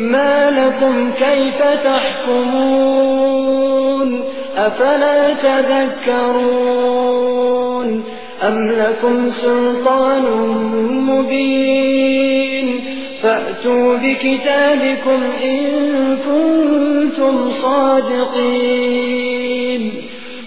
ما لكم كيف تحكمون؟ أفلا تذكرون؟ أم لكم سلطان مبين؟ فأتوا بكتابكم إن كنتم صادقين.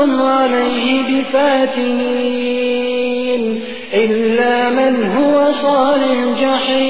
أنتم عليه بفاتنين إلا من هو صال الجحيم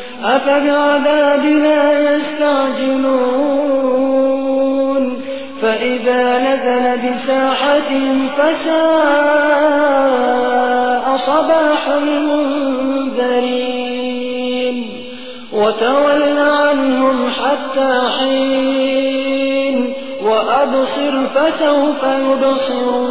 أفبعذابنا يستعجلون؟ فإذا نزل بساحتهم فساء صباح المنذرين وتول عنهم حتى حين وأبصر فسوف يبصرون.